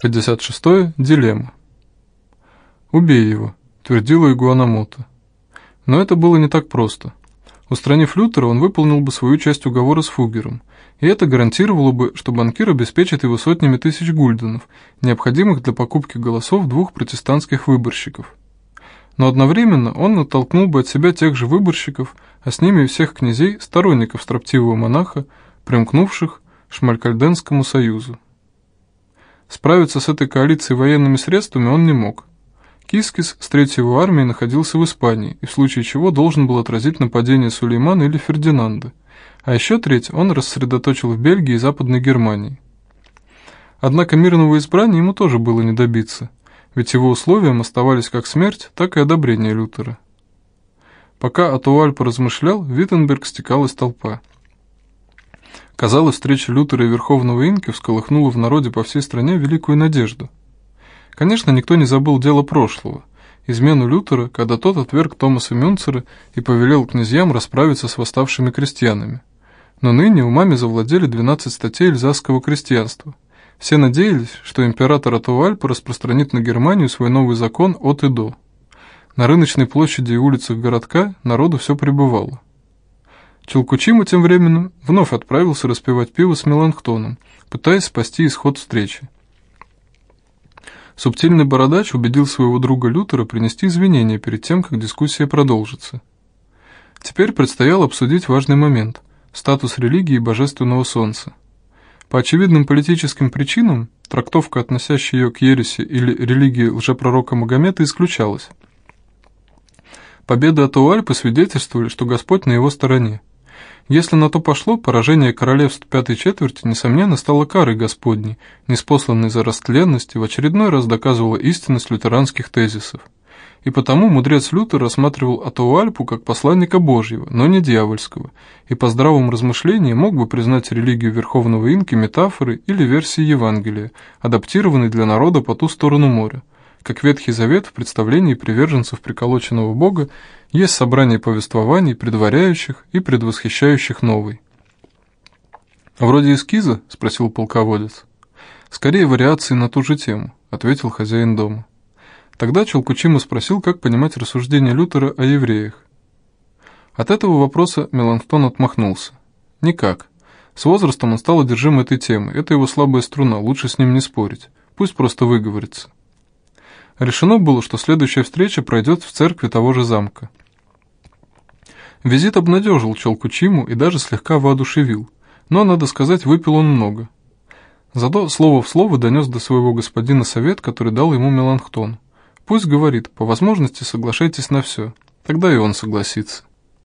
56. -е. Дилемма. «Убей его», — твердила Игуанамото. Но это было не так просто. Устранив Лютера, он выполнил бы свою часть уговора с Фугером, и это гарантировало бы, что банкир обеспечит его сотнями тысяч гульденов, необходимых для покупки голосов двух протестантских выборщиков. Но одновременно он натолкнул бы от себя тех же выборщиков, а с ними и всех князей, сторонников строптивого монаха, примкнувших к Шмалькальденскому союзу. Справиться с этой коалицией военными средствами он не мог. Кискис треть его армии находился в Испании и в случае чего должен был отразить нападение Сулеймана или Фердинанда, а еще треть он рассредоточил в Бельгии и Западной Германии. Однако мирного избрания ему тоже было не добиться, ведь его условием оставались как смерть, так и одобрение Лютера. Пока Атуаль поразмышлял, Виттенберг стекалась толпа – Казалось, встреча Лютера и Верховного Инки всколыхнула в народе по всей стране великую надежду. Конечно, никто не забыл дело прошлого, измену Лютера, когда тот отверг Томаса Мюнцера и повелел князьям расправиться с восставшими крестьянами. Но ныне умами завладели 12 статей эльзасского крестьянства. Все надеялись, что император Атуальпа распространит на Германию свой новый закон от и до. На рыночной площади и улицах городка народу все пребывало. Челкучима тем временем вновь отправился распивать пиво с Меланхтоном, пытаясь спасти исход встречи. Субтильный бородач убедил своего друга Лютера принести извинения перед тем, как дискуссия продолжится. Теперь предстояло обсудить важный момент – статус религии Божественного Солнца. По очевидным политическим причинам, трактовка, относящая ее к ереси или религии лжепророка Магомета, исключалась. Победы Атуальпы свидетельствовали, что Господь на его стороне. Если на то пошло, поражение королевств пятой четверти, несомненно, стало карой Господней, неспосланной за растленность и в очередной раз доказывала истинность лютеранских тезисов. И потому мудрец Лютер рассматривал Атуальпу как посланника Божьего, но не дьявольского, и по здравому размышлению мог бы признать религию Верховного Инки метафорой или версией Евангелия, адаптированной для народа по ту сторону моря, как Ветхий Завет в представлении приверженцев приколоченного Бога есть собрание повествований, предваряющих и предвосхищающих новый. «Вроде эскиза?» – спросил полководец. «Скорее вариации на ту же тему», – ответил хозяин дома. Тогда Челкучима спросил, как понимать рассуждения Лютера о евреях. От этого вопроса Меланхтон отмахнулся. «Никак. С возрастом он стал одержим этой темой. Это его слабая струна, лучше с ним не спорить. Пусть просто выговорится». Решено было, что следующая встреча пройдет в церкви того же замка. Визит обнадежил челку Чиму и даже слегка воодушевил, но, надо сказать, выпил он много. Зато слово в слово донес до своего господина совет, который дал ему Меланхтон. Пусть говорит, по возможности соглашайтесь на все, тогда и он согласится.